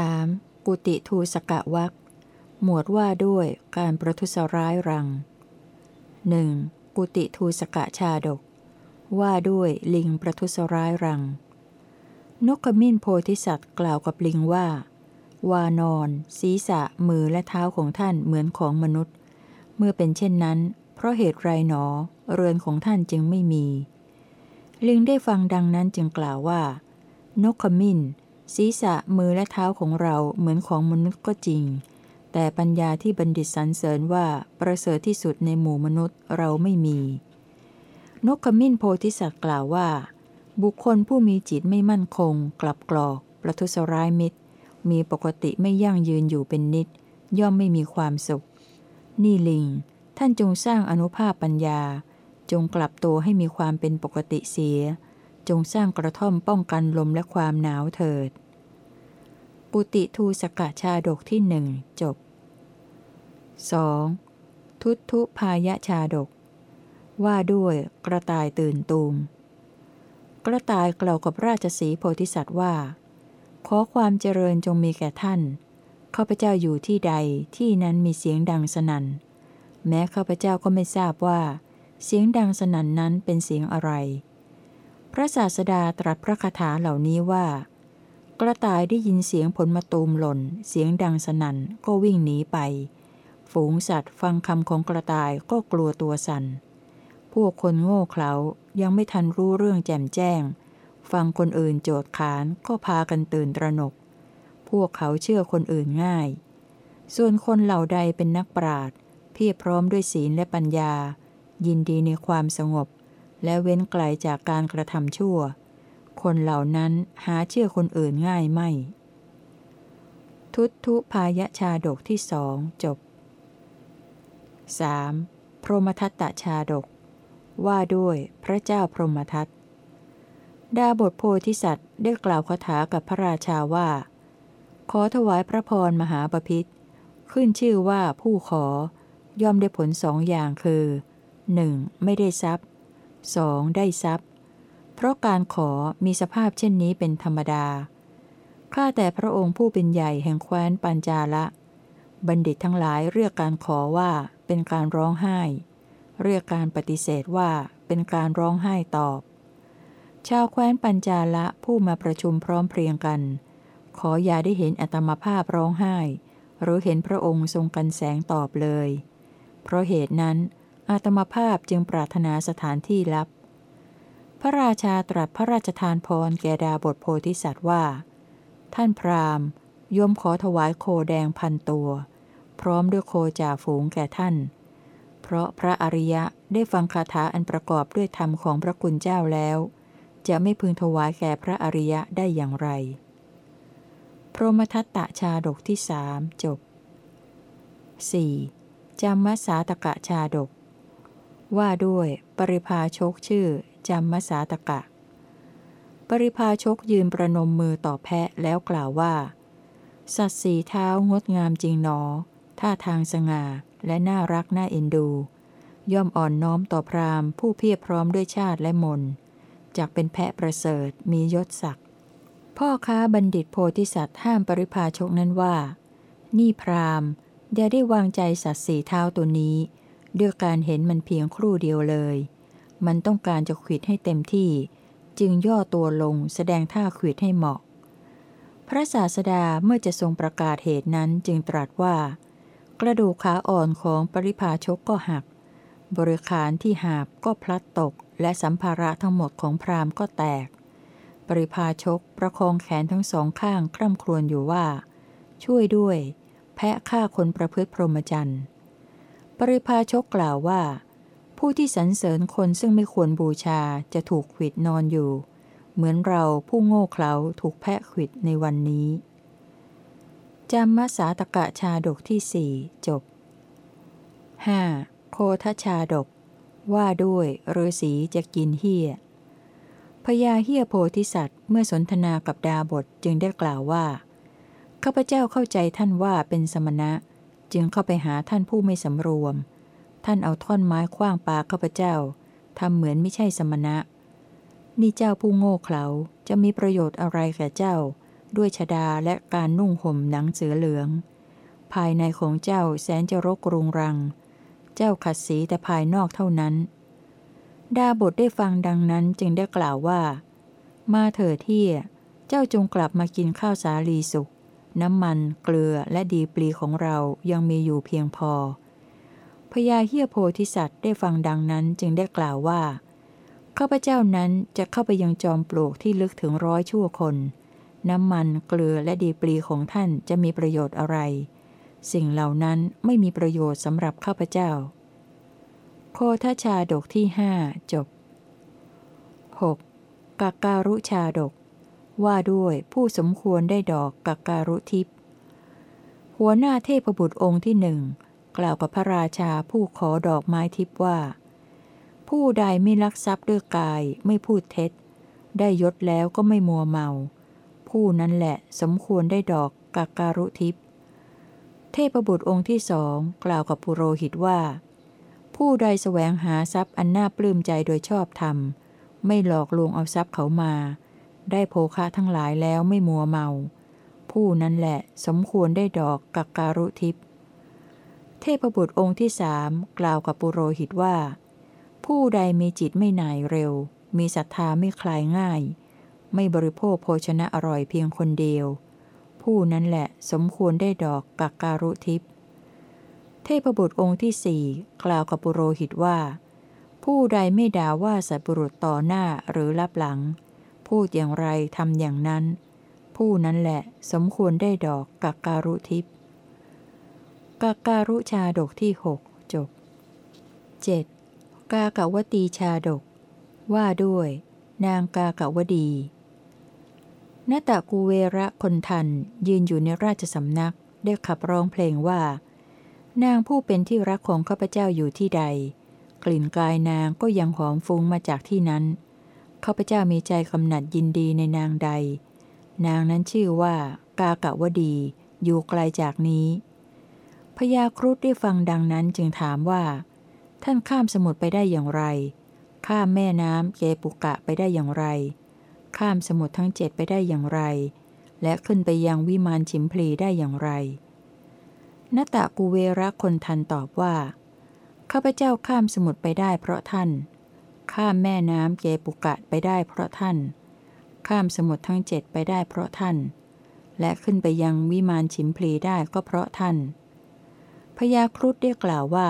3. กุติทูสกะวักหมวดว่าด้วยการประทุษร้ายรัง 1. กุติทูสกะชาดก ว่าด้วยลิงประทุษร้ายรัง นกขมิ้นโพธิสัตว์กล่าวกับลิงว่า วานอน ศีรษะมือและเท้าของท่านเหมือนของมนุษย์ เมื่อเป็นเช่นนั้น เพราะเหตุไรหนอ เรือนของท่านจึงไม่มี ลิงได้ฟังดังนั้นจึงกล่าวว่า นกขมิ้น ศีรษะมือและเท้าของเราเหมือนของมนุษย์ก็จริง แต่ปัญญาที่บัณฑิตสรรเสริญว่าประเสริฐที่สุดในหมู่มนุษย์เราไม่มี นกขมิ้นโพธิสัตว์กล่าวว่า บุคคลผู้มีจิตไม่มั่นคง กลับกรอก ประทุษร้ายมิตร มีปกติไม่ยั่งยืนอยู่เป็นนิด ย่อมไม่มีความสุข นี่ลิง ท่านจงสร้างอนุภาพปัญญา จงกลับตัวให้มีความเป็นปกติเสีย จงสร้างกระท่อมป้องกันลมและความหนาวเถิด ปุติทูสกะชาดกที่หนึ่งจบ 2. ทุตุพายะชาดก ว่าด้วยกระต่ายตื่นตูม กระต่ายกล่าวกับราชสีโพธิสัตว์ว่า ขอความเจริญจงมีแก่ท่านข้าพเจ้าอยู่ที่ใดที่นั้นมีเสียงดังสนั่น แม้ข้าพเจ้าก็ไม่ทราบว่า เสียงดังสนั่นนั้นเป็นเสียงอะไร พระศาสดาตรัสพระคาถาเหล่านี้ว่า กระต่ายได้ยินเสียงผลมะตูมหล่น เสียงดังสนั่นก็วิ่งหนีไป ฝูงสัตว์ฟังคำของกระต่ายก็กลัวตัวสัน่น พวกคนโง่เขลายังไม่ทันรู้เรื่องแจ่มแจ้ง ฟังคนอื่นโจดขานก็พากันตื่นตระหนก พวกเขาเชื่อคนอื่นง่าย ส่วนคนเหล่าใดเป็นนักปราดเพียรพร้อมด้วยศีลและปัญญา ยินดีในความสงบ และเว้นไกลจากการกระทำชั่ว คนเหล่านั้นหาเชื่อคนอื่นง่ายไม่ ทุตุพายชาดกที่สองจบ 3. พรหมทัตตชาดก ว่าด้วยพระเจ้าพรหมทัตดาบทโพธิสัตว์ได้กล่าวคาถากับพระราชาว่า ขอถวายพระพรมหาปพิธขึ้นชื่อว่าผู้ขอย่อมได้ผลสองอย่างคือ 1. ไม่ได้ทรัพย์ 2. ได้ทรัพย์ เพราะการขอมีสภาพเช่นนี้เป็นธรรมดา ข้าแต่พระองค์ผู้เป็นใหญ่แห่งแคว้นปัญจาละ บัณฑิตทั้งหลายเรียกการขอว่าเป็นการร้องไห้ เรียกการปฏิเสธว่าเป็นการร้องไห้ตอบ ชาวแคว้นปัญจาละผู้มาประชุมพร้อมเพรียงกัน ขออย่าได้เห็นอัตมภาพร้องไห้ หรือเห็นพระองค์ทรงกันแสงตอบเลย เพราะเหตุนั้น อัตมภาพจึงปรารถนาสถานที่ลับ พระราชาตรัสพระราชทานพรแก่ดาบทโพธิสัตว์ว่า ท่านพราหมณ์ยมขอถวายโคแดงพันตัว พร้อมด้วยโคจ่าฝูงแก่ท่าน เพราะพระอริยะได้ฟังคาถาอันประกอบด้วยธรรมของพระคุณเจ้าแล้ว จะไม่พึงถวายแก่พระอริยะได้อย่างไร พรหมทัตตชาดกที่สามจบ 4. จำมสาตกะชาดก ว่าด้วยปริพาชกชื่อจำมสาตกะ ปริพาชกยืนประนมมือต่อแพะแล้วกล่าวว่า สัตว์สีเท้างดงามจริงหนอ ท่าทางสง่าและน่ารักน่าเอ็นดู ย่อมอ่อนน้อมต่อพราหมผู้เพียรพร้อมด้วยชาติและมนจากเป็นแพะประเสริฐมียศศักดิ์พ่อค้าบัณฑิตโพธิสัตว์ห้ามปริพาชกนั้นว่า นี่พราหมอย่าได้วางใจสัตว์สีเท้าตัวนี้ ด้วยการเห็นมันเพียงครู่เดียวเลย มันต้องการจะขิดให้เต็มที่ จึงย่อตัวลงแสดงท่าขิดให้เหมาะ พระศาสดาเมื่อจะทรงประกาศเหตุนั้นจึงตรัสว่า กระดูกขาอ่อนของปริพาชกก็หัก บริขารที่หาบก็พลัดตก และสัมภาระทั้งหมดของพราหมณ์ก็แตก ปริพาชกประคองแขนทั้งสองข้างคร่ำครวญอยู่ว่า ช่วยด้วย แพะฆ่าคนประพฤติพรหมจรรย์ ริพาชกกล่าวว่า ผู้ที่สรรเสริญคนซึ่งไม่ควรบูชาจะถูกขิดนอนอยู่ เหมือนเราผู้โง่เขลาถูกแพะขิดในวันนี้จำมสาตกะชาดกที่สี่จบ 5. โคทชาดก ว่าด้วยฤาษีจะกินเฮียพญาเฮียโพธิสัตว์เมื่อสนทนากับดาบทจึงได้กล่าวว่าข้าพเจ้าเข้าใจท่านว่าเป็นสมณะ จึงเข้าไปหาท่านผู้ไม่สำรวม ท่านเอาท่อนไม้คว้างปาข้าพเจ้าทำเหมือนไม่ใช่สมณะ นี่เจ้าผู้โง่เขลาจะมีประโยชน์อะไรแก่เจ้า ด้วยชดาและการนุ่งห่มหนังเสือเหลือง ภายในของเจ้าแสนจะรกรุงรัง เจ้าขัดสีแต่ภายนอกเท่านั้น ดาบทได้ฟังดังนั้นจึงได้กล่าวว่า มาเถิดเที่ยเจ้าจงกลับมากินข้าวสาลีสุก น้ำมัน เกลือและดีปลีของเรายังมีอยู่เพียงพอพญาเฮียโพธิสัตว์ได้ฟังดังนั้นจึงได้กล่าวว่าข้าพเจ้านั้นจะเข้าไปยังจอมปลวกที่ลึกถึงร้อยชั่วคน น้ำมันเกลือและดีปลีของท่านจะมีประโยชน์อะไร สิ่งเหล่านั้นไม่มีประโยชน์สำหรับข้าพเจ้า โคทชาดกที่หจบ 6. กาการุชาดก ว่าด้วยผู้สมควรได้ดอกกาการุทิพย์หัวหน้าเทพบุตรองค์ที่หนึ่งกล่าวกับพระราชาผู้ขอดอกไม้ทิพย์ว่า ผู้ใดไม่ลักทรัพย์ด้วยกายไม่พูดเท็จ ได้ยศแล้วก็ไม่มัวเมา ผู้นั้นแหละสมควรได้ดอกกาการุทิพย์เทพบุตรองค์ที่สองกล่าวกับปุโรหิตว่า ผู้ใดแสวงหาทรัพย์อันน่าปลื้มใจโดยชอบธรรม ไม่หลอกลวงเอาทรัพย์เขามา ได้โภคะทั้งหลายแล้วไม่มัวเมา ผู้นั้นแหละสมควรได้ดอกกักการุทิพย์เทพบุตรองค์ที่สามกล่าวกับปุโรหิตว่า ผู้ใดมีจิตไม่หน่ายเร็ว มีศรัทธาไม่คลายง่าย ไม่บริโภคโภชนะอร่อยเพียงคนเดียว ผู้นั้นแหละสมควรได้ดอกกักการุทิพย์เทพบุตรองค์ที่สี่กล่าวกับปุโรหิตว่า ผู้ใดไม่ด่าว่าสัตบุรุษต่อหน้าหรือรับหลัง พูดอย่างไรทำอย่างนั้น ผู้นั้นแหละสมควรได้ดอกกักการุทิพย์กักการุชาดกที่หกจบ 7. กากวตีชาดก ว่าด้วย นางกากวดีนตะกูเวระคนทันยืนอยู่ในราชสำนักได้ขับร้องเพลงว่า นางผู้เป็นที่รักของข้าพเจ้าอยู่ที่ใด กลิ่นกายนางก็ยังหอมฟุ้งมาจากที่นั้น ข้าพเจ้ามีใจกำหนัดยินดีในนางใด นางนั้นชื่อว่า กากะวดี อยู่ไกลจากนี้พญาครุฑได้ฟังดังนั้นจึงถามว่า ท่านข้ามสมุทรไปได้อย่างไร ข้ามแม่น้ำเกปุกะไปได้อย่างไร ข้ามสมุทรทั้งเจ็ดไปได้อย่างไร และขึ้นไปยังวิมานฉิมพลีได้อย่างไรนตะกูเวระคนทันตอบว่า ข้าพเจ้าข้ามสมุทรไปได้เพราะท่าน ข้ามแม่น้ำเกปุกะไปได้เพราะท่าน ข้ามสมุทรทั้งเจ็ดไปได้เพราะท่าน และขึ้นไปยังวิมานฉิมพลีได้ก็เพราะท่าน พญาครุฑได้กล่าวว่า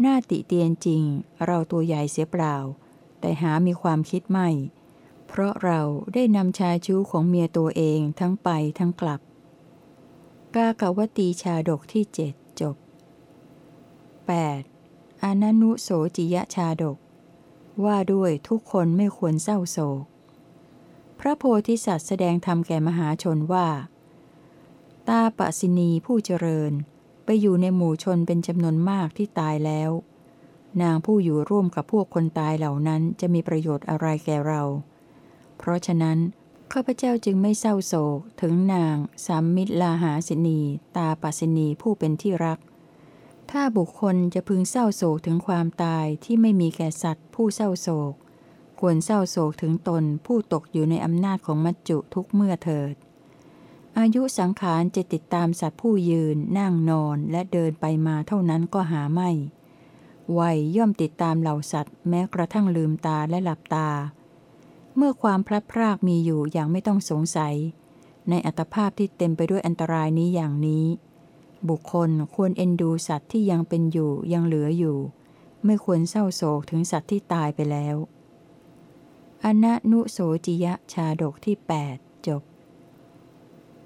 หน้าติเตียนจริง เราตัวใหญ่เสียเปล่า แต่หามีความคิดไม่ เพราะเราได้นำชายชู้ของเมียตัวเองทั้งไปทั้งกลับ กากวตีชาดกที่เจ็ดจบ 8. อนันุโสจิยชาดก ว่าด้วยทุกคนไม่ควรเศร้าโศก พระโพธิสัตว์แสดงธรรมแก่มหาชนว่า ตาปสินีผู้เจริญ ไปอยู่ในหมู่ชนเป็นจำนวนมากที่ตายแล้ว นางผู้อยู่ร่วมกับพวกคนตายเหล่านั้นจะมีประโยชน์อะไรแก่เรา เพราะฉะนั้นข้าพเจ้าจึงไม่เศร้าโศกถึงนางสามมิตรลาหาสินี ตาปสินีผู้เป็นที่รัก ถ้าบุคคลจะพึงเศร้าโศกถึงความตายที่ไม่มีแก่สัตว์ ผู้เศร้าโศก ควรเศร้าโศกถึงตนผู้ตกอยู่ในอำนาจของมัจจุทุกเมื่อเถิด อายุสังขารจะติดตามสัตว์ผู้ยืน นั่งนอนและเดินไปมาเท่านั้นก็หาไม่วัยย่อมติดตามเหล่าสัตว์ แม้กระทั่งลืมตาและหลับตา เมื่อความพลัดพรากมีอยู่อย่างไม่ต้องสงสัย ในอัตภาพที่เต็มไปด้วยอันตรายนี้อย่างนี้ บุคคลควรเอ็นดูสัตว์ที่ยังเป็นอยู่ยังเหลืออยู่ ไม่ควรเศร้าโศกถึงสัตว์ที่ตายไปแล้ว อนะนุโสจิยะชาดกที่ 8 จบ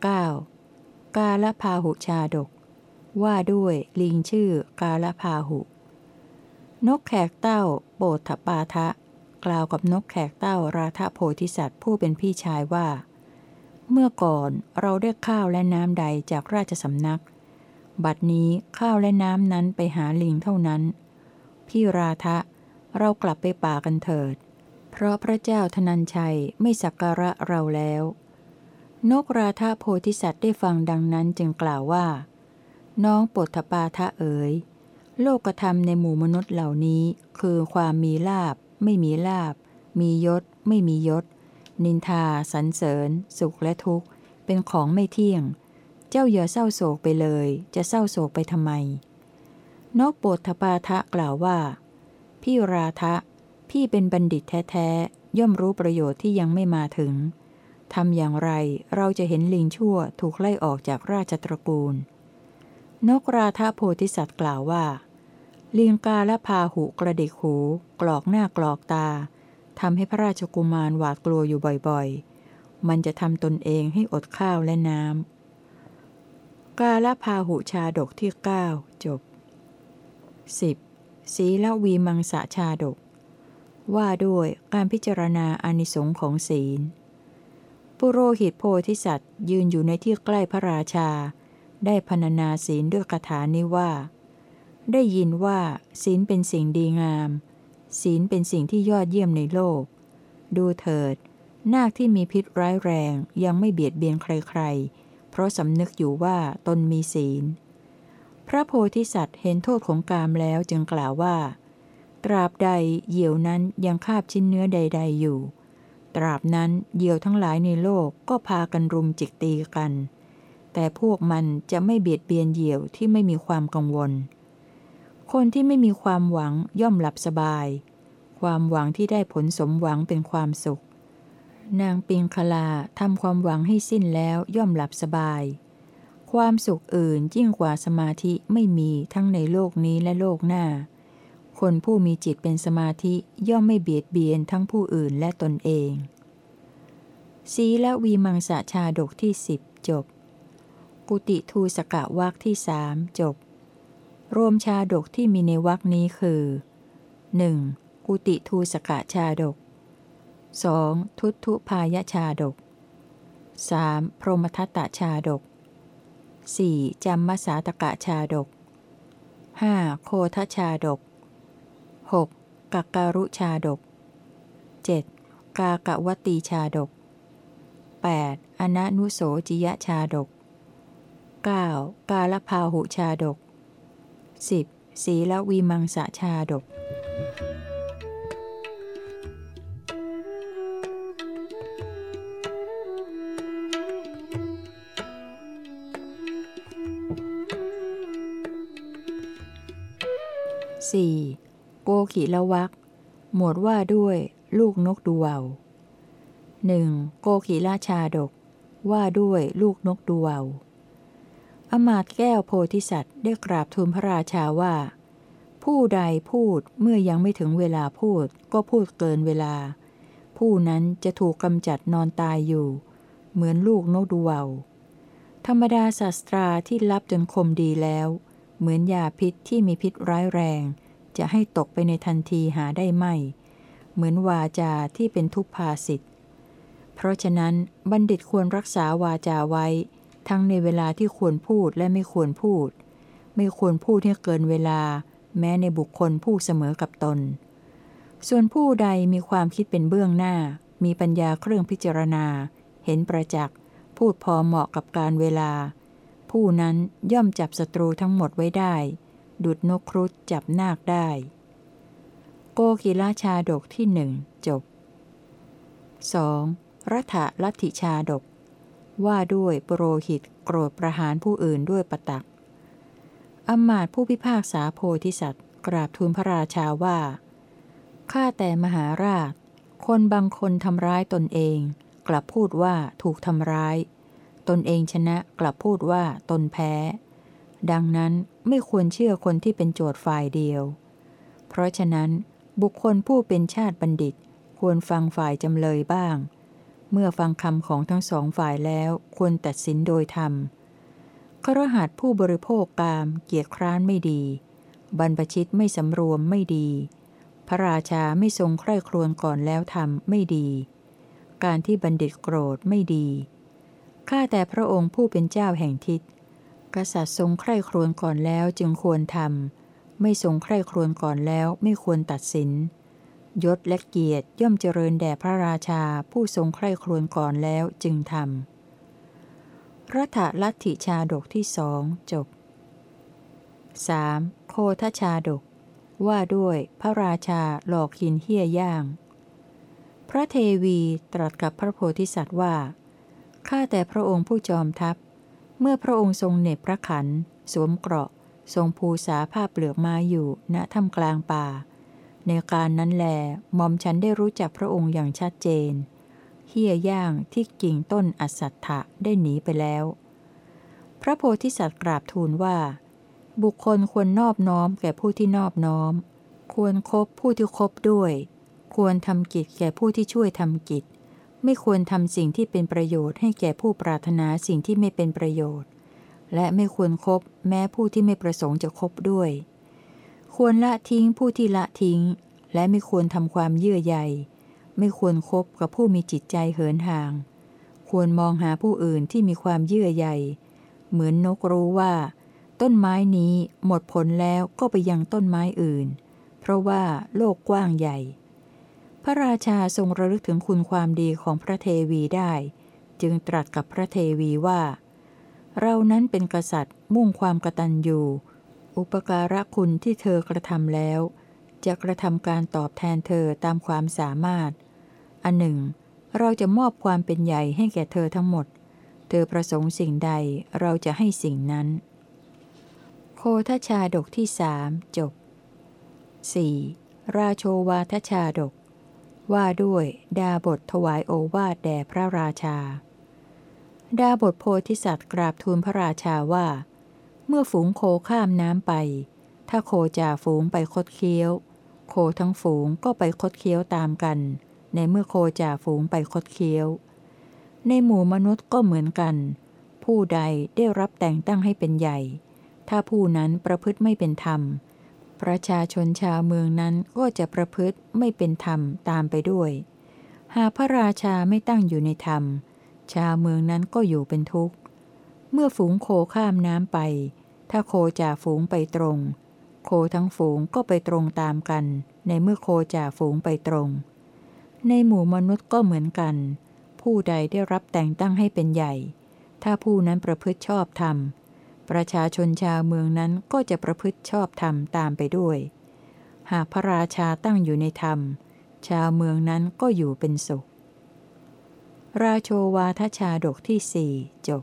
9. กาลพาหุชาดก ว่าด้วยลิงชื่อกาลพาหุ นกแขกเต้าโปตถปาทะ กล่าวกับนกแขกเต้าราธโพธิสัตว์ผู้เป็นพี่ชายว่า เมื่อก่อนเราได้ข้าวและน้ำใดจากราชสำนัก บัดนี้ข้าวและน้ำนั้นไปหาลิงเท่านั้น พี่ราทะ เรากลับไปป่ากันเถิด เพราะพระเจ้าธนัญชัยไม่สักการะเราแล้ว นกราธะโพธิสัตว์ได้ฟังดังนั้นจึงกล่าวว่า น้องปทปาทะเอ๋ย โลกธรรมในหมู่มนุษย์เหล่านี้ คือความมีลาบ ไม่มีลาบ มียศ ไม่มียศ นินทา สรรเสริญ สุขและทุกข์ เป็นของไม่เที่ยง เจ้าอย่าเศร้าโศกไปเลย จะเศร้าโศกไปทำไม นกโปธปาทะกล่าวว่า พี่ราทะ พี่เป็นบัณฑิตแท้ๆ ย่อมรู้ประโยชน์ที่ยังไม่มาถึง ทำอย่างไรเราจะเห็นลิงชั่วถูกไล่ออกจากราชตระกูล นกราธาโพธิสัตว์กล่าวว่า ลิงกาและพาหุกระดิกหู กรอกหน้ากรอกตาทำให้พระราชกุมารหวาดกลัวอยู่บ่อยๆ มันจะทำตนเองให้อดข้าวและน้ำ กาลพาหุชาดกที่ 9 จบ 10. ศีลวีมังสะชาดก ว่าด้วยการพิจารณาอนิสงค์ของศีล ปุโรหิตโพธิสัตว์ ยืนอยู่ในที่ใกล้พระราชา ได้พรรณนาศีลด้วยคาถานี้ว่า ได้ยินว่าศีลเป็นสิ่งดีงาม ศีลเป็นสิ่งที่ยอดเยี่ยมในโลก ดูเถิด นาคที่มีพิษร้ายแรงยังไม่เบียดเบียนใครๆ ราะสำนึกอยู่ว่าตนมีศีล พระโพธิสัตว์เห็นโทษของกามแล้วจึงกล่าวว่า ตราบใดเหยี่ยวนั้นยังคาบชิ้นเนื้อใด ๆ อยู่ ตราบนั้นเหยี่ยวทั้งหลายในโลกก็พากันรุมจิกตีกัน แต่พวกมันจะไม่เบียดเบียนเหยี่ยวที่ไม่มีความกังวล คนที่ไม่มีความหวังย่อมหลับสบาย ความหวังที่ได้ผลสมหวังเป็นความสุข นางปิงคลาทำความหวังให้สิ้นแล้วย่อมหลับสบาย ความสุขอื่นยิ่งกว่าสมาธิไม่มีทั้งในโลกนี้และโลกหน้า คนผู้มีจิตเป็นสมาธิย่อมไม่เบียดเบียนทั้งผู้อื่นและตนเอง สีละวีมังสะชาดกที่สิบจบ กุติทูสกะวักที่สามจบ รวมชาดกที่มีในวักนี้คือ 1. กุติทูสกะชาดก 2. ทุตุพายชาดก 3. พรหมทัตตชาดก 4. จัมมสาตกะชาดก 5. โคทชาดก 6. กักการุชาดก 7. กากะวตีชาดก 8. อนันุโสจิยชาดก 9. กาลพาหุชาดก 10. ศีลวีมังสะชาดก 4. โกขิละวักหมวดว่าด้วย ลูกนกดูวาวหนึ่งโกขีราชาดก ว่าด้วยลูกนกดูวาวอมาตแก้วโพธิสัตว์ได้กราบทูลพระราชาว่า ผู้ใดพูดเมื่อยังไม่ถึงเวลาพูดก็พูดเกินเวลา ผู้นั้นจะถูกกำจัดนอนตายอยู่ เหมือนลูกนกดูวาวธรรมดาศาสตราที่รับจนคมดีแล้ว เหมือนยาพิษที่มีพิษร้ายแรง จะให้ตกไปในทันทีหาได้ไม่ เหมือนวาจาที่เป็นทุพภาสิทธเพราะฉะนั้นบัณฑิตควรรักษาวาจาไว้ ทั้งในเวลาที่ควรพูดและไม่ควรพูด ไม่ควรพูดให้เกินเวลา แม้ในบุคคลผู้เสมอกับตน ส่วนผู้ใดมีความคิดเป็นเบื้องหน้า มีปัญญาเครื่องพิจารณา เห็นประจักษ์พูดพอเหมาะกับการเวลา ผู้นั้นย่อมจับศัตรูทั้งหมดไว้ได้ ดุดนกครุฑจับนาคได้ โกกิลาชาดกที่หนึ่งจบ 2. รัฐลัทธิชาดก ว่าด้วยปรโรหิตโกรธประหารผู้อื่นด้วยประตักอมมาตผู้พิพากษาโพธิสัตว์ กราบทูลพระราชาว่าข้าแต่มหาราช คนบางคนทำร้ายตนเอง กลับพูดว่าถูกทำร้าย ตนเองชนะกลับพูดว่าตนแพ้ ดังนั้นไม่ควรเชื่อคนที่เป็นโจทย์ฝ่ายเดียว เพราะฉะนั้นบุคคลผู้เป็นชาติบัณฑิต ควรฟังฝ่ายจำเลยบ้าง เมื่อฟังคำของทั้งสองฝ่ายแล้วควรตัดสินโดยธรรมครหัสผู้บริโภคกามเกียรคร้านไม่ดี บรรพชิตไม่สำรวมไม่ดี พระราชาไม่ทรงใคร่ครวญก่อนแล้วทำไม่ดี การที่บัณฑิตโกรธไม่ดี ข้าแต่พระองค์ผู้เป็นเจ้าแห่งทิศ กษัตริย์ทรงใคร่ครวญก่อนแล้วจึงควรทำ ไม่ทรงใคร่ครวญก่อนแล้วไม่ควรตัดสิน ยศและเกียรติย่อมเจริญแด่พระราชาผู้ทรงใคร่ครวญก่อนแล้วจึงทำรัฐลัทธิชาดกที่สองจบ 3. โคทชาดก ว่าด้วยพระราชาหลอกหินเฮี้ยย่าง พระเทวีตรัสกับพระโพธิสัตว์ว่า ข้าแต่พระองค์ผู้จอมทัพ เมื่อพระองค์ทรงเหน็บพระขัน สวมเกราะ ทรงภูษาผ้าเปลือกไม้อยู่ณถ้ำกลางป่า ในการนั้นแลหม่อมฉันได้รู้จักพระองค์อย่างชัดเจนเฮียย่างที่กิ่งต้นอสัตถะได้หนีไปแล้ว พระโพธิสัตว์กราบทูลว่า บุคคลควรนอบน้อมแก่ผู้ที่นอบน้อม ควรครบผู้ที่คบด้วย ควรทำกิจแก่ผู้ที่ช่วยทำกิจ ไม่ควรทำสิ่งที่เป็นประโยชน์ให้แก่ผู้ปรารถนาสิ่งที่ไม่เป็นประโยชน์ และไม่ควรครบแม้ผู้ที่ไม่ประสงค์จะคบด้วย ควรละทิ้งผู้ที่ละทิ้ง และไม่ควรทำความเยื่อใยไม่ควรครบกับผู้มีจิตใจเหินห่าง ควรมองหาผู้อื่นที่มีความเยื่อใยเหมือนนกรู้ว่า ต้นไม้นี้หมดผลแล้วก็ไปยังต้นไม้อื่น เพราะว่าโลกกว้างใหญ่ ระราชาทรงระลึกถึงคุณความดีของพระเทวีได้ จึงตรัสกับพระเทวีว่า เรานั้นเป็นกษัตริย์มุ่งความกตัญญูอุปการะคุณที่เธอกระทำแล้ว จะกระทำการตอบแทนเธอตามความสามารถ อันหนึ่ง เราจะมอบความเป็นใหญ่ให้แก่เธอทั้งหมด เธอประสงค์สิ่งใดเราจะให้สิ่งนั้น โคทชาดกที่สามจบ 4. ราโชวาทชาดก ว่าด้วย ดาบทถวายโอวาทแด่พระราชา ดาบทโพธิสัตว์กราบทูลพระราชาว่า เมื่อฝูงโคข้ามน้ำไป ถ้าโคจ่าฝูงไปคดเคี้ยว โคทั้งฝูงก็ไปคดเคี้ยวตามกัน ในเมื่อโคจ่าฝูงไปคดเคี้ยว ในหมู่มนุษย์ก็เหมือนกัน ผู้ใดได้รับแต่งตั้งให้เป็นใหญ่ ถ้าผู้นั้นประพฤติไม่เป็นธรรม ประชาชนชาวเมืองนั้นก็จะประพฤติไม่เป็นธรรมตามไปด้วย หากพระราชาไม่ตั้งอยู่ในธรรม ชาวเมืองนั้นก็อยู่เป็นทุกข์ เมื่อฝูงโคข้ามน้ำไป ถ้าโคจ่าฝูงไปตรง โคทั้งฝูงก็ไปตรงตามกัน ในเมื่อโคจ่าฝูงไปตรง ในหมู่มนุษย์ก็เหมือนกัน ผู้ใดได้รับแต่งตั้งให้เป็นใหญ่ ถ้าผู้นั้นประพฤติชอบธรรม ประชาชนชาวเมืองนั้นก็จะประพฤติชอบธรรมตามไปด้วย หากพระราชาตั้งอยู่ในธรรม ชาวเมืองนั้นก็อยู่เป็นสุข ราโชวาทชาดกที่สี่จบ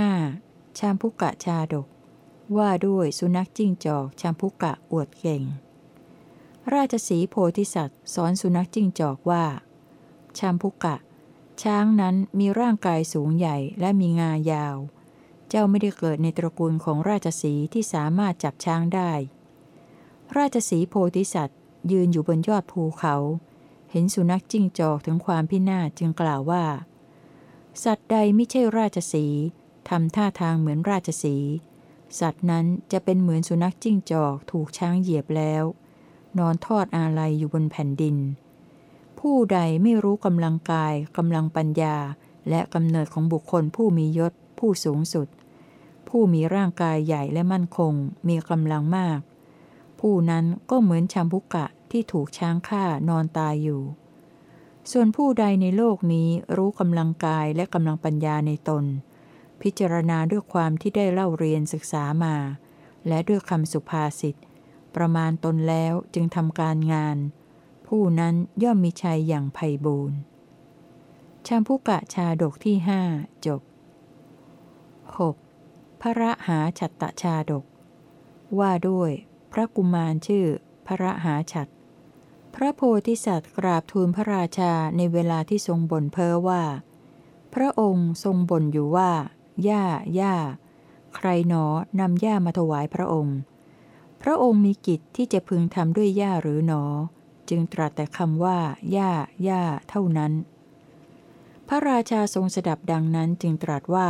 5. ชามพุกะชาดก ว่าด้วยสุนัขจิ้งจอกชามพุกะอวดเก่ง ราชสีโพธิสัตว์ สอนสุนัขจิ้งจอกว่า ชามพุกะ ช้างนั้นมีร่างกายสูงใหญ่และมีงายาว เจ้าไม่ได้เกิดในตระกูลของราชสีที่สามารถจับช้างได้ ราชสีโพธิสัตว์ ยืนอยู่บนยอดภูเขา เห็นสุนัขจิ้งจอกถึงความพินาศจึงกล่าวว่า สัตว์ใดไม่ใช่ราชสีทำท่าทางเหมือนราชสีสัตว์นั้นจะเป็นเหมือนสุนัขจิ้งจอกถูกช้างเหยียบแล้ว นอนทอดอาลัยอยู่บนแผ่นดิน ผู้ใดไม่รู้กำลังกายกำลังปัญญา และกำเนิดของบุคคลผู้มียศผู้สูงสุด ผู้มีร่างกายใหญ่และมั่นคง มีกำลังมาก ผู้นั้นก็เหมือนชามพุกะที่ถูกช้างฆ่านอนตายอยู่ ส่วนผู้ใดในโลกนี้รู้กำลังกายและกำลังปัญญาในตน พิจารณาด้วยความที่ได้เล่าเรียนศึกษามา และด้วยคำสุภาษิตประมาณตนแล้วจึงทำการงาน ผู้นั้นย่อมมีชัยอย่างไพ่บูรณ์ชามพุกะชาดกที่ห้าจบ 6. พระหาฉัตตชาดก ว่าด้วยพระกุมารชื่อพระหาฉัตพระโพธิสัตว์กราบทูลพระราชาในเวลาที่ทรงบ่นเพ้อว่า พระองค์ทรงบ่นอยู่ว่าย่าย่าใครหนอนำย่ามาถวายพระองค์ พระองค์มีกิจที่จะพึงทำด้วยย่าหรือหนอ จึงตรัสแต่คำว่าย่าย่าเท่านั้น พระราชาทรงสดับดังนั้นจึงตรัสว่า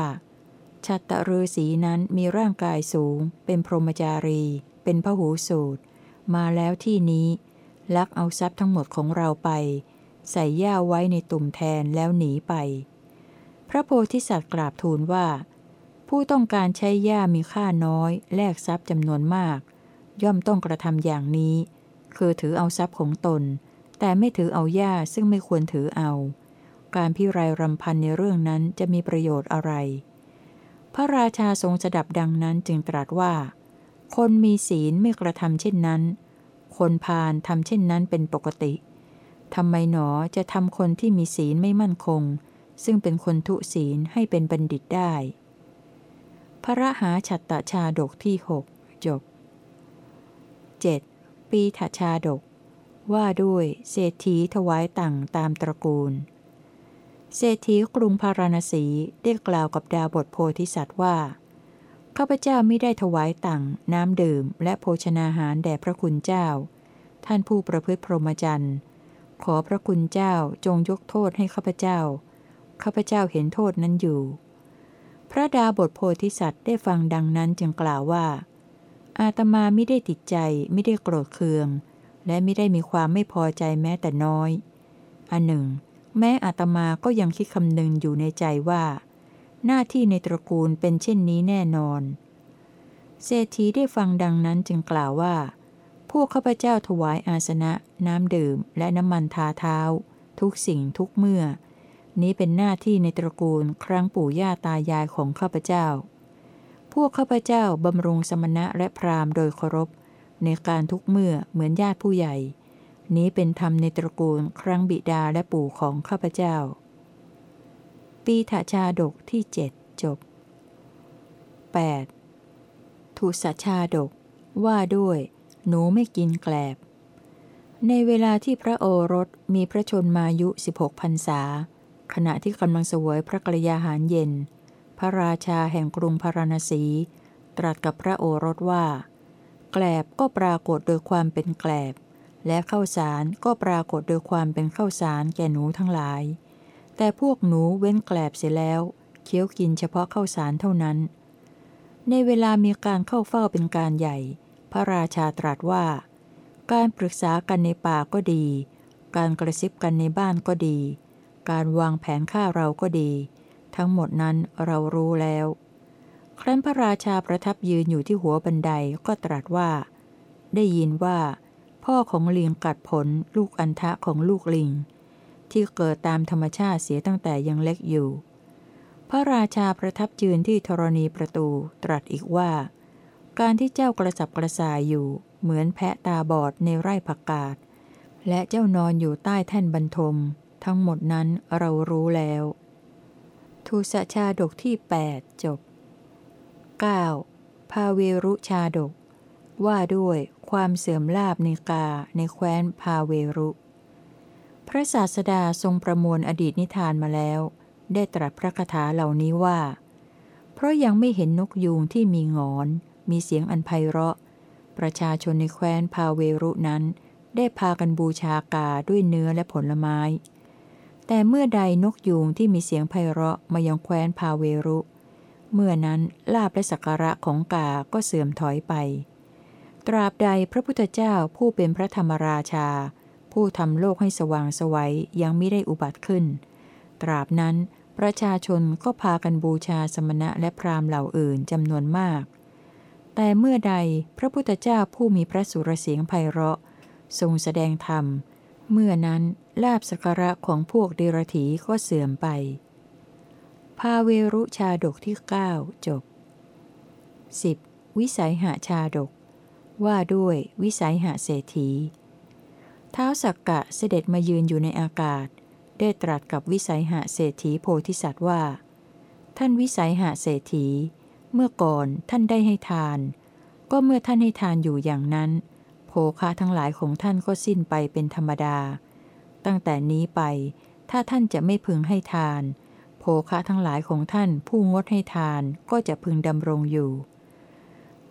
ชัตตฤาษีนั้นมีร่างกายสูง เป็นพรหมจารี เป็นพหูสูตร มาแล้วที่นี้ ลักเอาทรัพย์ทั้งหมดของเราไป ใส่ย่าไว้ในตุ่มแทนแล้วหนีไป พระโพธิสัตว์กราบทูลว่า ผู้ต้องการใช้ย่ามีค่าน้อย แลกทรัพย์จำนวนมาก ย่อมต้องกระทำอย่างนี้ คือถือเอาทรัพย์ของตน แต่ไม่ถือเอาย่าซึ่งไม่ควรถือเอา การพิไรรำพันในเรื่องนั้นจะมีประโยชน์อะไร พระราชาทรงสดับดังนั้นจึงตรัสว่า คนมีศีลไม่กระทำเช่นนั้น คนพาลทำเช่นนั้นเป็นปกติทำไมหนอจะทำคนที่มีศีลไม่มั่นคง ซึ่งเป็นคนทุศีลให้เป็นบัณฑิตได้ พระหาฉัตตชาดกที่หกจบ 7. ปีถชาดก ว่าด้วยเศรษฐีถวายตังตามตระกูล เศรษฐีกรุงพาราณสีได้กล่าวกับดาวบทโพธิสัตว์ว่า ข้าพเจ้าไม่ได้ถวายตังน้ำดื่ม และโภชนาหารแด่พระคุณเจ้า ท่านผู้ประพฤติพรหมจรรย์ ขอพระคุณเจ้าจงยกโทษให้ข้าพเจ้า ข้าพเจ้าเห็นโทษนั้นอยู่ พระดาบทโพธิสัตว์ได้ฟังดังนั้นจึงกล่าวว่า อาตมาไม่ได้ติดใจไม่ได้โกรธเคือง และไม่ได้มีความไม่พอใจแม้แต่น้อย อันหนึ่ง แม้อาตมาก็ยังคิดคำนึงอยู่ในใจว่า หน้าที่ในตระกูลเป็นเช่นนี้แน่นอน เศรษฐีได้ฟังดังนั้นจึงกล่าวว่า พวกข้าพเจ้าถวายอาสนะ น้ำดื่ม และน้ำมันทาเท้า ทุกสิ่งทุกเมื่อ นี้เป็นหน้าที่ในตระกูลครั้งปู่ย่าตายายของข้าพเจ้า พวกข้าพเจ้าบำรุงสมณะและพราหมณ์โดยเคารพ ในการทุกเมื่อเหมือนญาติผู้ใหญ่ นี้เป็นธรรมในตระกูลครั้งบิดาและปู่ของข้าพเจ้า ปีถาชาดกที่เจ็ดจบ 8. ทุสชาดก ว่าด้วย หนูไม่กินแกลบ ในเวลาที่พระโอรสมีพระชนมายุ 16พรรษา ขณะที่กำลังเสวยพระกรยาหารเย็น พระราชาแห่งกรุงพาราณสี ตรัสกับพระโอรสว่า แกลบก็ปรากฏโดยความเป็นแกลบ และข้าวสารก็ปรากฏโดยความเป็นข้าวสารแก่หนูทั้งหลาย แต่พวกหนูเว้นแกลบเสียแล้วเคี้ยวกินเฉพาะข้าวสารเท่านั้น ในเวลามีการเข้าเฝ้าเป็นการใหญ่ พระราชาตรัสว่า การปรึกษากันในป่าก็ดี การกระซิบกันในบ้านก็ดี การวางแผนฆ่าเราก็ดี ทั้งหมดนั้นเรารู้แล้ว ครั้นพระราชาประทับยืนอยู่ที่หัวบันไดก็ตรัสว่า ได้ยินว่า พ่อของลิงกัดผลลูกอันทะของลูกลิง ที่เกิดตามธรรมชาติเสียตั้งแต่ยังเล็กอยู่ พระราชาประทับยืนที่ธรณีประตูตรัสอีกว่า การที่เจ้ากระสับกระส่ายอยู่ เหมือนแพะตาบอดในไร่ผักกาดและเจ้านอนอยู่ใต้แท่นบรรทม ทั้งหมดนั้นเรารู้แล้ว ทูสชาดกที่ 8 จบ 9. พาเวรุชาดก ว่าด้วย ความเสื่อมลาบในกาในแคว้นพาเวรุ พระศาสดาทรงประมวลอดีตนิทานมาแล้ว ได้ตรัสพระคาถาเหล่านี้ว่า เพราะยังไม่เห็นนกยูงที่มีงอน มีเสียงอันไพเราะ ประชาชนในแคว้นพาเวรุนั้น ได้พากันบูชากาด้วยเนื้อและผลไม้ แต่เมื่อใดนกยูงที่มีเสียงไพเราะมายังแคว้นพาเวรุ เมื่อนั้นลาบและสักการะของกาก็เสื่อมถอยไป ตราบใดพระพุทธเจ้าผู้เป็นพระธรรมราชา ผู้ทำโลกให้สว่างสวัยยังไม่ได้อุบัติขึ้น ตราบนั้นประชาชนก็พากันบูชาสมณะและพราหมณ์เหล่าอื่นจำนวนมาก แต่เมื่อใดพระพุทธเจ้าผู้มีพระสุรเสียงไพเราะ ทรงแสดงธรรม เมื่อนั้นลาบสการะของพวกเดรถีก็เสื่อมไปภาเวรุชาดกที่ 9 จบ 10. วิสัยหาชาดก ว่าด้วยวิสัยหาเศรษฐีเท้าสักกะเสด็จมายืนอยู่ในอากาศ ได้ตรัสกับวิสัยหาเศรษฐีโพธิสัตว์ว่า ท่านวิสัยหาเศรษฐี เมื่อก่อนท่านได้ให้ทาน ก็เมื่อท่านให้ทานอยู่อย่างนั้น โภคะทั้งหลายของท่านก็สิ้นไปเป็นธรรมดา ตั้งแต่นี้ไป ถ้าท่านจะไม่พึงให้ทาน โภคะทั้งหลายของท่านผู้งดให้ทานก็จะพึงดำรงอยู่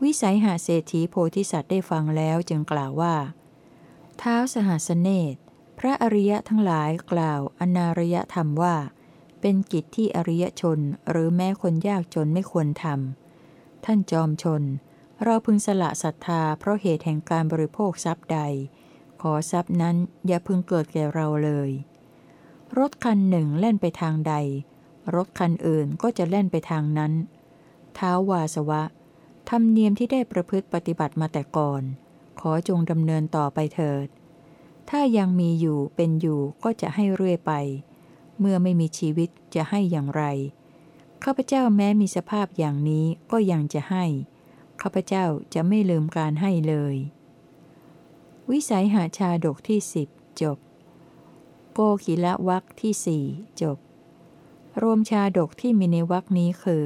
วิสัยหาเศรษฐีโพธิสัตว์ได้ฟังแล้วจึงกล่าวว่า เท้าสหัสเนตพระอริยะทั้งหลายกล่าวอนารยธรรมว่า เป็นกิจที่อริยชนหรือแม้คนยากจนไม่ควรทำท่านจอมชน เราพึงสละศรัทธาเพราะเหตุแห่งการบริโภคทรัพย์ใด ขอทรัพย์นั้นอย่าพึงเกิดแก่เราเลย รถคันหนึ่งเล่นไปทางใด รถคันอื่นก็จะเล่นไปทางนั้น เท้าวาสวะ ธรรมเนียมที่ได้ประพฤติปฏิบัติมาแต่ก่อน ขอจงดำเนินต่อไปเถิด ถ้ายังมีอยู่เป็นอยู่ก็จะให้เรื่อยไป เมื่อไม่มีชีวิตจะให้อย่างไร ข้าพเจ้าแม้มีสภาพอย่างนี้ก็ยังจะให้ ข้าพเจ้าจะไม่ลืมการให้เลย วิสัยหาชาดกที่สิบจบ โกขิละวักที่สี่จบ รวมชาดกที่มีในวรรคนี้คือ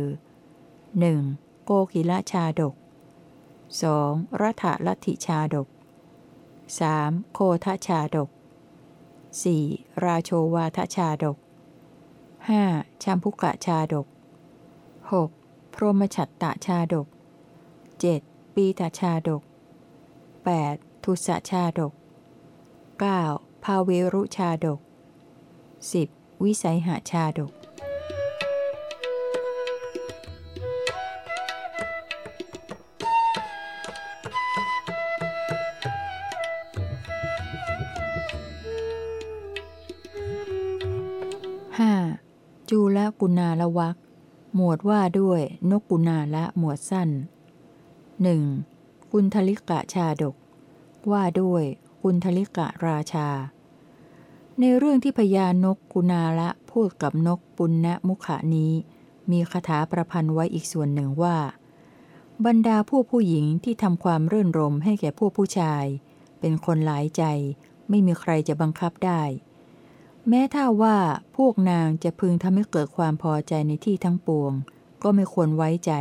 1. โกกิละชาดก 2. รัฐลัทธิชาดก 3. โคทชาดก 4. ราโชวาทชาดก 5. ชัมพุกะชาดก 6. พรหมฉัตตชาดก 7. ปีตชาดก 8. ทุสชาดก 9. ภาเวรุชาดก 10. วิสัยหาชาดก กุณาละวักหมวดว่าด้วยนกกุณาละหมวดสั้น 1. กุณทลิกะชาดก ว่าด้วยกุณทลิกะราชา ในเรื่องที่พญานกกุณาละพูดกับนกปุณณมุขะนี้ มีคาถาประพันธ์ไว้อีกส่วนหนึ่งว่า บรรดาผู้ผู้หญิงที่ทำความรื่นรมให้แก่ผู้ผู้ชาย เป็นคนหลายใจ ไม่มีใครจะบังคับได้ แม้ถ้าว่าพวกนางจะพึงทำให้เกิดความพอใจในที่ทั้งปวง ก็ไม่ควรไว้ใจ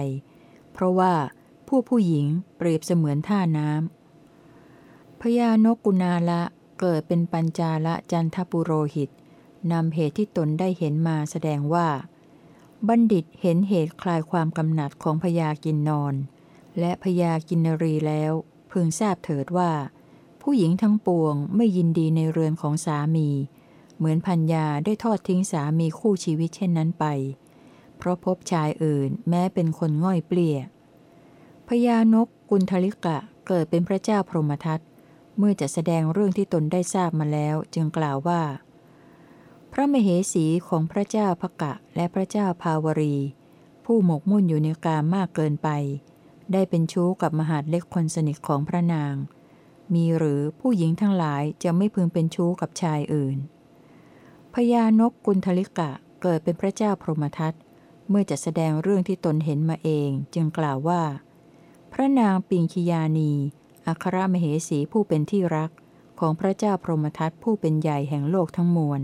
เพราะว่าผู้ผู้หญิงเปรียบเสมือนท่าน้ำพญานกุณาละเกิดเป็นปัญจาละจันทปุโรหิตนำเหตุที่ตนได้เห็นมาแสดงว่า บัณฑิตเห็นเหตุคลายความกำหนัดของพญากินนอน และพญากินนรีแล้ว พึงทราบเถิดว่า ผู้หญิงทั้งปวงไม่ยินดีในเรือนของสามี เหมือนพัญญาได้ทอดทิ้งสามีคู่ชีวิตเช่นนั้นไป เพราะพบชายอื่นแม้เป็นคนง่อยเปลี่ยพญานกกุณทลิกะเกิดเป็นพระเจ้าพรหมทัตเมื่อจะแสดงเรื่องที่ตนได้ทราบมาแล้ว จึงกล่าวว่า พระมเหสีของพระเจ้าพกะและพระเจ้าภาวรี ผู้หมกมุ่นอยู่ในกามมากเกินไป ได้เป็นชู้กับมหาดเล็กคนสนิทของพระนาง มีหรือผู้หญิงทั้งหลายจะไม่พึงเป็นชู้กับชายอื่น พญานกกุณทลิกะเกิดเป็นพระเจ้าพรหมทัตเมื่อจะแสดงเรื่องที่ตนเห็นมาเองจึงกล่าวว่า พระนางปิงคิยานีอัครมเหสีผู้เป็นที่รักของพระเจ้าพรหมทัตผู้เป็นใหญ่แห่งโลกทั้งมวล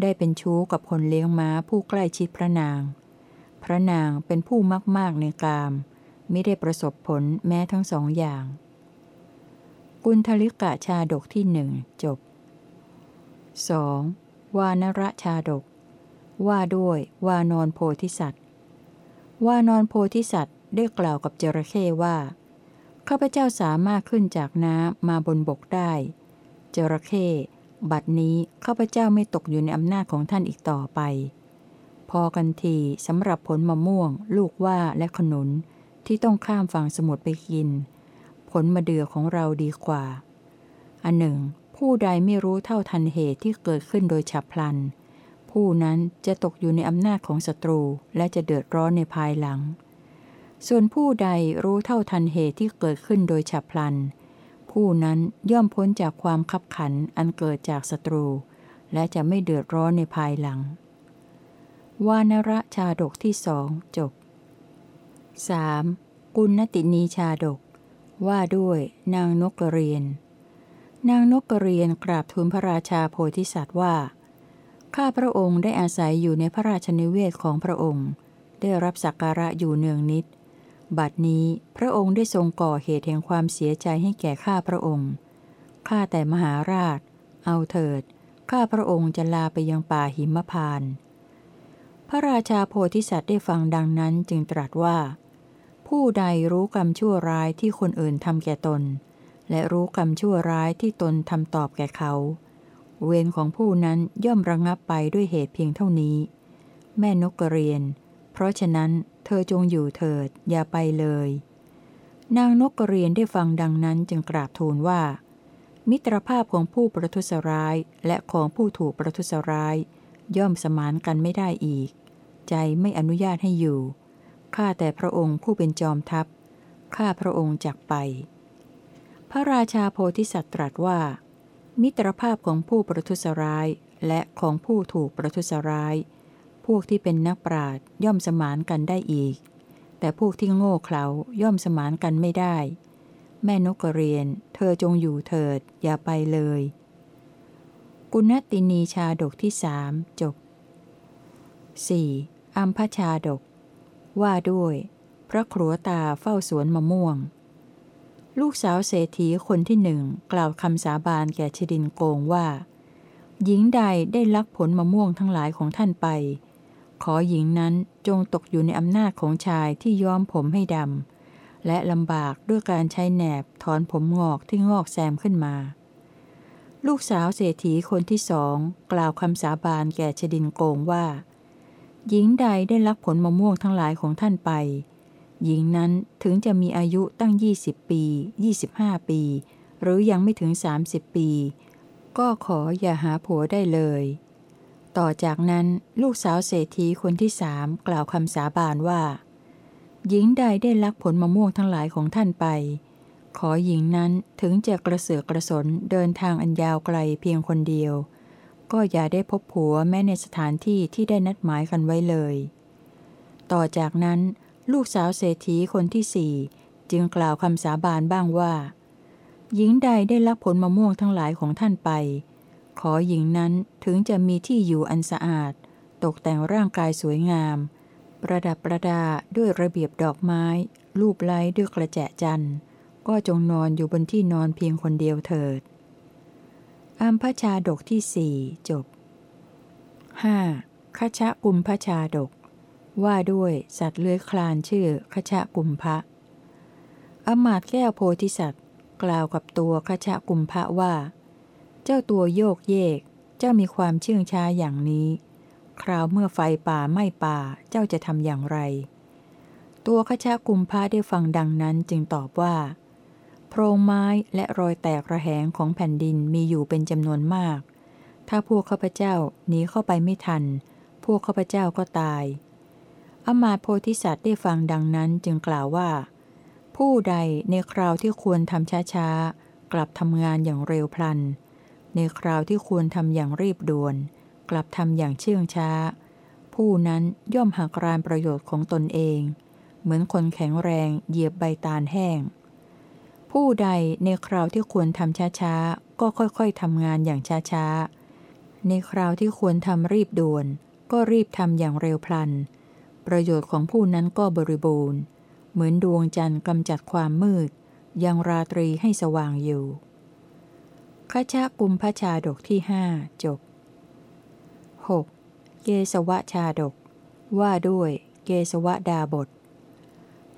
ได้เป็นชู้กับคนเลี้ยงม้าผู้ใกล้ชิดพระนาง พระนางเป็นผู้มากมากในกามไม่ได้ประสบผลแม้ทั้งสองอย่าง กุณทลิกะชาดกที่หนึ่งจบ 2. วานรชาดก ว่าด้วย วานอนโพธิสัตว์ วานอนโพธิสัตว์ได้กล่าวกับจระเข้ว่าข้าพเจ้าสามารถขึ้นจากน้ำมาบนบกได้ จระเข้บัดนี้ข้าพเจ้าไม่ตกอยู่ในอำนาจของท่านอีกต่อไป พอกันทีสำหรับผลมะม่วง ลูกว่าและขนุนที่ต้องข้ามฝั่งสมุทรไปกิน ผลมะเดื่อของเราดีกว่า อันหนึ่ง ผู้ใดไม่รู้เท่าทันเหตุที่เกิดขึ้นโดยฉับพลัน ผู้นั้นจะตกอยู่ในอำนาจของศัตรูและจะเดือดร้อนในภายหลัง ส่วนผู้ใดรู้เท่าทันเหตุที่เกิดขึ้นโดยฉับพลัน ผู้นั้นย่อมพ้นจากความขับขันอันเกิดจากศัตรู และจะไม่เดือดร้อนในภายหลัง วานระชาดกที่สองจบ 3. กุณตินีชาดก ว่าด้วยนางนกกระเรียน นางนกกระเรียนกราบทูลพระราชาโพธิสัตว์ว่า ข้าพระองค์ได้อาศัยอยู่ในพระราชนิเวศของพระองค์ ได้รับสักการะอยู่เนืองนิด บัดนี้พระองค์ได้ทรงก่อเหตุแห่งความเสียใจให้แก่ข้าพระองค์ ข้าแต่มหาราช เอาเถิด ข้าพระองค์จะลาไปยังป่าหิมพาน พระราชาโพธิสัตว์ได้ฟังดังนั้นจึงตรัสว่า ผู้ใดรู้กรรมชั่วร้ายที่คนอื่นทำแก่ตน และรู้กรรมชั่วร้ายที่ตนทำตอบแก่เขา เวรของผู้นั้นย่อมระงงับไปด้วยเหตุเพียงเท่านี้ แม่นกกระเรียน เพราะฉะนั้นเธอจงอยู่เถิดอย่าไปเลย นางนกกระเรียนได้ฟังดังนั้นจึงกราบทูลว่า มิตรภาพของผู้ประทุษร้ายและของผู้ถูกประทุษร้าย ย่อมสมานกันไม่ได้อีก ใจไม่อนุญาตให้อยู่ข้าแต่พระองค์ผู้เป็นจอมทัพข้าพระองค์จักไป ระราชาโพธิสัตว์ตรัสว่า มิตรภาพของผู้ประทุษร้ายและของผู้ถูกประทุษร้าย พวกที่เป็นนักปราดย่อมสมานกันได้อีก แต่พวกที่โง่เขลาย่อมสมานกันไม่ได้ แม่นกกระเรียน เธอจงอยู่เถิด อย่าไปเลย กุณตินีชาดกที่สามจบ 4. อัมพชาดก ว่าด้วย พระครัวตาเฝ้าสวนมะม่วง ลูกสาวเศรษฐีคนที่หนึ่งกล่าวคำสาบานแก่ชดินโกงว่า หญิงใดได้ลักผลมะม่วงทั้งหลายของท่านไป ขอหญิงนั้นจงตกอยู่ในอำนาจของชายที่ย้อมผมให้ดำ และลำบากด้วยการใช้แหนบถอนผมงอกที่งอกแซมขึ้นมา ลูกสาวเศรษฐีคนที่สองกล่าวคำสาบานแก่ชดินโกงว่า หญิงใดได้ลักผลมะม่วงทั้งหลายของท่านไป หญิงนั้นถึงจะมีอายุตั้ง 20 ปี 25 ปี หรือยังไม่ถึง 30 ปี ก็ขออย่าหาผัวได้เลย ต่อจากนั้นลูกสาวเศรษฐีคนที่สามกล่าวคำสาบานว่า หญิงใดได้ลักผลมะม่วงทั้งหลายของท่านไป ขอหญิงนั้นถึงจะกระเสือกกระสนเดินทางอันยาวไกลเพียงคนเดียว ก็อย่าได้พบผัวแม้ในสถานที่ที่ได้นัดหมายกันไว้เลย ต่อจากนั้น ลูกสาวเศรษฐีคนที่สี่จึงกล่าวคำสาบานบ้างว่า หญิงใดได้ลักผลมะม่วงทั้งหลายของท่านไป ขอหญิงนั้นถึงจะมีที่อยู่อันสะอาด ตกแต่งร่างกายสวยงาม ประดับประดาด้วยระเบียบดอกไม้ รูปไล้ด้วยกระแจจันทร์ ก็จงนอนอยู่บนที่นอนเพียงคนเดียวเถิดอัมพชาดกที่สี่จบ 5. ขชะกุมพชาดก ว่าด้วยสัตว์เลื้อยคลานชื่อขชะกุมพะอมาตแก้วโพธิสัตว์ กล่าวกับตัวขชะกุมพะว่า เจ้าตัวโยกเยก เจ้ามีความเชื่องช้าอย่างนี้ คราวเมื่อไฟป่าไหม้ป่าเจ้าจะทำอย่างไร ตัวขชะกุมพะได้ฟังดังนั้นจึงตอบว่า โพรงไม้และรอยแตกระแหงของแผ่นดินมีอยู่เป็นจำนวนมาก ถ้าพวกข้าพเจ้าหนีเข้าไปไม่ทัน พวกข้าพเจ้าก็ตาย อมาโพธิสัตว์ได้ฟังดังนั้นจึงกล่าวว่า ผู้ใดในคราวที่ควรทำช้าๆ กลับทำงานอย่างเร็วพลัน ในคราวที่ควรทำอย่างรีบด่วน กลับทำอย่างเชื่องช้า ผู้นั้นย่อมหักรานประโยชน์ของตนเอง เหมือนคนแข็งแรงเหยียบใบตาลแห้ง ผู้ใดในคราวที่ควรทำช้าๆ ก็ค่อยๆทำงานอย่างช้าๆ ในคราวที่ควรทำรีบด่วน ก็รีบทำอย่างเร็วพลัน ประโยชน์ของผู้นั้นก็บริบูรณ์ เหมือนดวงจันทร์กำจัดความมืด ยังราตรีให้สว่างอยู่ขชะกุมพระชาดกที่ห้าจบ 6. เกสวะชาดก ว่าด้วยเกสวะดาบท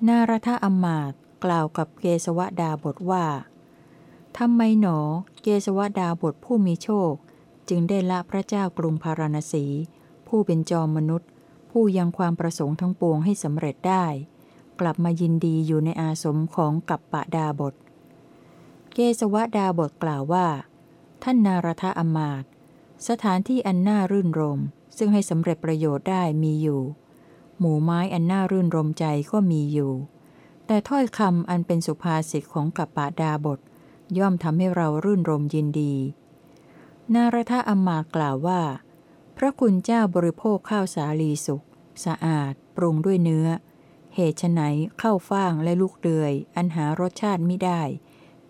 นารทะอมมาตกล่าวกับเกสวะดาบทว่าทำไมหนอ เกสวะดาบทผู้มีโชค จึงได้ละพระเจ้ากรุงพาราณสี ผู้เป็นจอมมนุษย์ ผู้ยังความประสงค์ทั้งปวงให้สำเร็จได้ กลับมายินดีอยู่ในอาสมของกัปปะดาบท เกสวะดาบทกล่าวว่า ท่านนารทะอมมาตสถานที่อันน่ารื่นรม ซึ่งให้สำเร็จประโยชน์ได้มีอยู่ หมู่ไม้อันน่ารื่นรมใจก็มีอยู่ แต่ถ้อยคำอันเป็นสุภาษิตของกัปปะดาบท ย่อมทำให้เรารื่นรมยินดี นารทะอมมาตกล่าวว่า พระคุณเจ้าบริโภคข้าวสาลีสุกสะอาด ปรุงด้วยเนื้อ เหตุไฉนข้าวฟ่างและลูกเดือย อันหารสชาติไม่ได้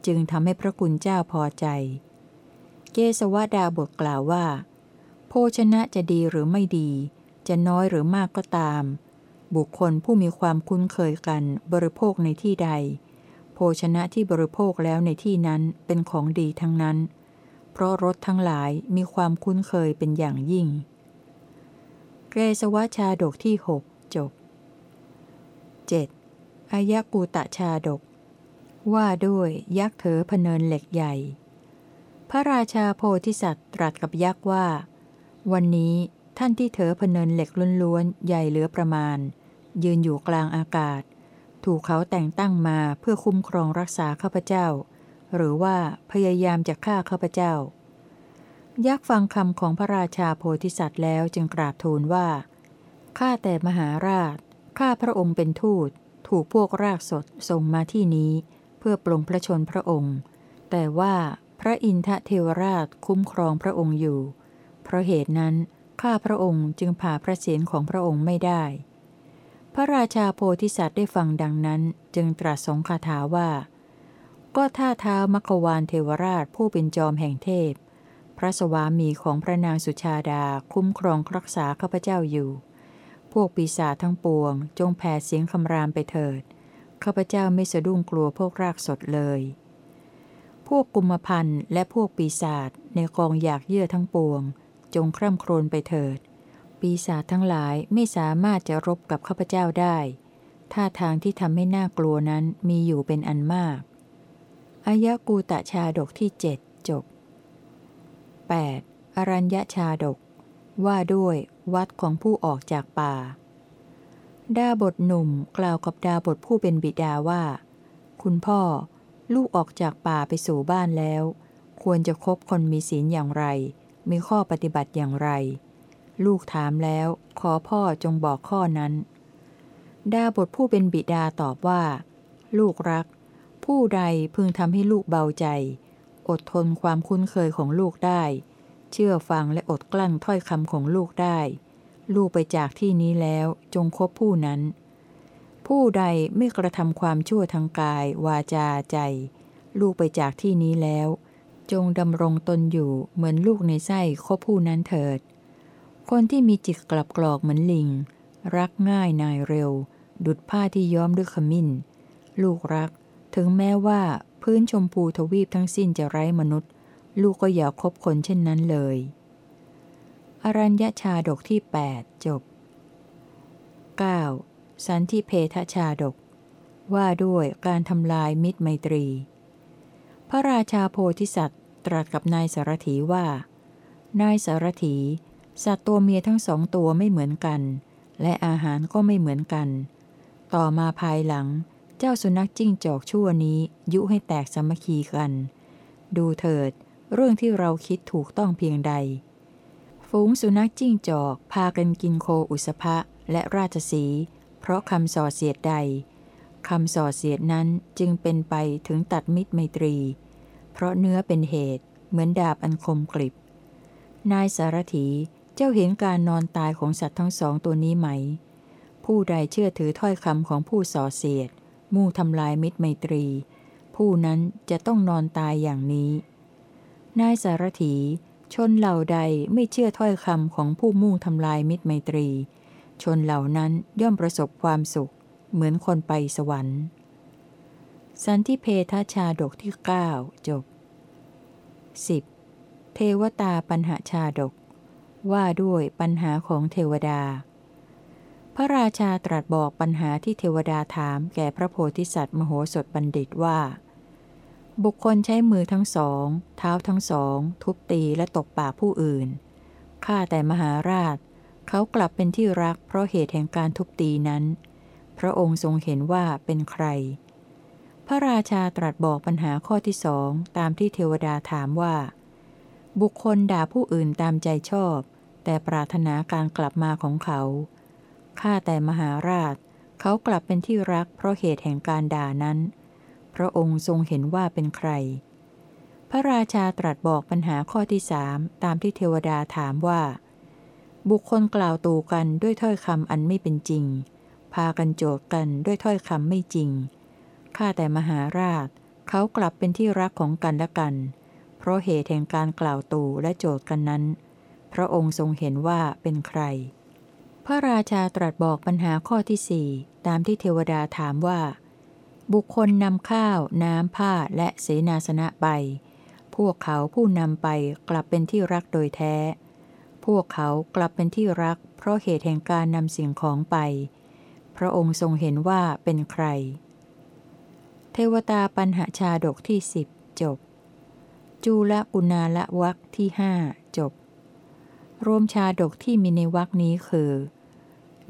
จึงทำให้พระคุณเจ้าพอใจ เกสวดาบทกล่าวว่า โภชนะจะดีหรือไม่ดี จะน้อยหรือมากก็ตาม บุคคลผู้มีความคุ้นเคยกันบริโภคในที่ใด โภชนะที่บริโภคแล้วในที่นั้นเป็นของดีทั้งนั้น ราะรสทั้งหลายมีความคุ้นเคยเป็นอย่างยิ่ง เกสวชาดกที่หกจบ 7. อายกูตะชาดก ว่าด้วยยักษ์เถอพเนินเหล็กใหญ่ พระราชาโพธิสัตว์ตรัสกับยักษ์ว่า วันนี้ท่านที่เถอพเนินเหล็กล้วนๆ ใหญ่เหลือประมาณ ยืนอยู่กลางอากาศ ถูกเขาแต่งตั้งมาเพื่อคุ้มครองรักษาข้าพเจ้า หรือว่าพยายามจะฆ่าข้าพเจ้า ยักษ์ฟังคำของพระราชาโพธิสัตว์แล้วจึงกราบทูลว่า ข้าแต่มหาราช ข้าพระองค์เป็นทูต ถูกพวกรากสดส่งมาที่นี้ เพื่อปลงพระชนพระองค์ แต่ว่าพระอินทเทวราชคุ้มครองพระองค์อยู่ เพราะเหตุนั้น ข้าพระองค์จึงผ่าพระเศียรของพระองค์ไม่ได้ พระราชาโพธิสัตว์ได้ฟังดังนั้น จึงตรัสสงคาถาว่า ก็ท่าเท้ามัควานเทวราชผู้เป็นจอมแห่งเทพ พระสวามีของพระนางสุชาดาคุ้มครองรักษาข้าพเจ้าอยู่ พวกปีศาจทั้งปวง จงแผ่เสียงคำรามไปเถิด ข้าพเจ้าไม่สะดุ้งกลัวพวกรากสดเลย พวกกุมพันธ์และพวกปีศาจในกองอยากเยื่อทั้งปวง จงคร่ำครวญไปเถิด ปีศาจทั้งหลายไม่สามารถจะรบกับข้าพเจ้าได้ ท่าทางที่ทำให้น่ากลัวนั้นมีอยู่เป็นอันมาก อายะกูตะชาดกที่เจ็ดจบ 8. อรัญญชาดก ว่าด้วยวัดของผู้ออกจากป่า ดาบทหนุ่มกล่าวกับดาบทผู้เป็นบิดาว่า คุณพ่อ ลูกออกจากป่าไปสู่บ้านแล้ว ควรจะคบคนมีศีลอย่างไร มีข้อปฏิบัติอย่างไร ลูกถามแล้ว ขอพ่อจงบอกข้อนั้น ดาบทผู้เป็นบิดาตอบว่า ลูกรัก ผู้ใดพึงทำให้ลูกเบาใจ อดทนความคุ้นเคยของลูกได้ เชื่อฟังและอดกลั้นถ้อยคำของลูกได้ ลูกไปจากที่นี้แล้วจงคบผู้นั้น ผู้ใดไม่กระทำความชั่วทางกาย วาจาใจ ลูกไปจากที่นี้แล้ว จงดำรงตนอยู่เหมือนลูกในไส้คบผู้นั้นเถิด คนที่มีจิตกลับกรอกเหมือนลิง รักง่ายนายเร็ว ดุดผ้าที่ย้อมด้วยขมิ้น ลูกรัก ถึงแม้ว่าพื้นชมพูทวีปทั้งสิ้นจะไร้มนุษย์ ลูกก็อย่าคบคนเช่นนั้นเลย อรัญญชาดกที่ 8 จบ 9. สันทิเพทชาดก ว่าด้วยการทำลายมิตรไมตรี พระราชาโพธิสัตว์ตรัสกับนายสารถีว่า นายสารถี สัตว์ตัวเมียทั้งสองตัวไม่เหมือนกัน และอาหารก็ไม่เหมือนกัน ต่อมาภายหลัง เจ้าสุนัขจิ้งจอกชั่วนี้ยุให้แตกสามัคคีกัน ดูเถิด เรื่องที่เราคิดถูกต้องเพียงใด ฝูงสุนัขจิ้งจอกพากันกินโคอุสภะและราชสี เพราะคำส่อเสียดใดคำส่อเสียดนั้นจึงเป็นไปถึงตัดมิตรไมตรี เพราะเนื้อเป็นเหตุเหมือนดาบอันคมกริบ นายสารถีเจ้าเห็นการนอนตายของสัตว์ทั้งสองตัวนี้ไหม ผู้ใดเชื่อถือถ้อยคำของผู้ส่อเสียด มุ่งทำลายมิตรไมตรี ผู้นั้นจะต้องนอนตายอย่างนี้ นายสารถีชนเหล่าใดไม่เชื่อถ้อยคำของผู้มุ่งทำลายมิตรไมตรี ชนเหล่านั้นย่อมประสบความสุข เหมือนคนไปสวรรค์ สันทิเพทชาดกที่ 9 จบ 10. เทวตาปัญหาชาดก ว่าด้วยปัญหาของเทวดา ระราชาตรัสบอกปัญหาที่เทวดาถามแก่พระโพธิสัตว์มโหสถบัณฑิตว่า บุคคลใช้มือทั้งสอง เท้าทั้งสอง ทุบตีและตบปากผู้อื่นข้าแต่มหาราช เขากลับเป็นที่รักเพราะเหตุแห่งการทุบตีนั้น พระองค์ทรงเห็นว่าเป็นใคร พระราชาตรัสบอกปัญหาข้อที่สองตามที่เทวดาถามว่า บุคคลด่าผู้อื่นตามใจชอบ แต่ปรารถนาการกลับมาของเขา ข้าแต่มหาราช เขากลับเป็นที่รักเพราะเหตุแห่งการด่านั้น พระองค์ทรงเห็นว่าเป็นใคร พระราชาตรัสบอกปัญหาข้อที่สามตามที่เทวดาถามว่า บุคคลกล่าวตูกันด้วยถ้อยคำอันไม่เป็นจริง พากันโจทกันด้วยถ้อยคำไม่จริง ข้าแต่มหาราช เขากลับเป็นที่รักของกันและกัน เพราะเหตุแห่งการกล่าวตูและโจทกันนั้น พระองค์ทรงเห็นว่าเป็นใคร ระราชาตรัสบอกปัญหาข้อที่สี่ตามที่เทวดาถามว่า บุคคลนำข้าว น้ำผ้าและเสนาสนะไป พวกเขาผู้นำไปกลับเป็นที่รักโดยแท้ พวกเขากลับเป็นที่รัก เพราะเหตุแห่งการนำสิ่งของไป พระองค์ทรงเห็นว่าเป็นใคร เทวตาปัญหาชาดกที่สิบจบ จูลกุณาละวักที่ห้าจบ รวมชาดกที่มีในวักนี้คือ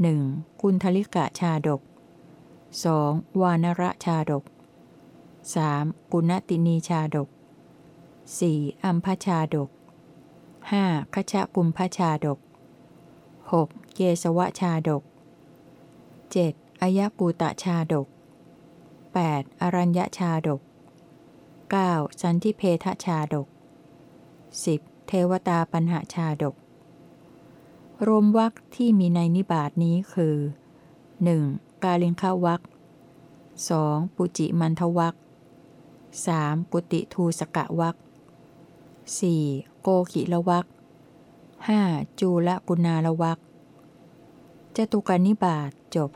1. กุณทลิกะชาดก 2. วานระชาดก 3. กุณตินีชาดก 4. อัมพชาดก 5. คชะกุมพชาดก 6. เกสวะชาดก 7. อายกูตะชาดก 8. อรัญญชาดก 9. สันทิเพทชาดก 10. เทวตาปัญหาชาดก รวมวักที่มีในนิบาทนี้คือ 1. กาลิงควัก 2. ปุจิมันทวัก 3. กุติทูสกะวัก 4. โกขิละวัก 5. จูละกุณาละวักจตุกานิบาตจบ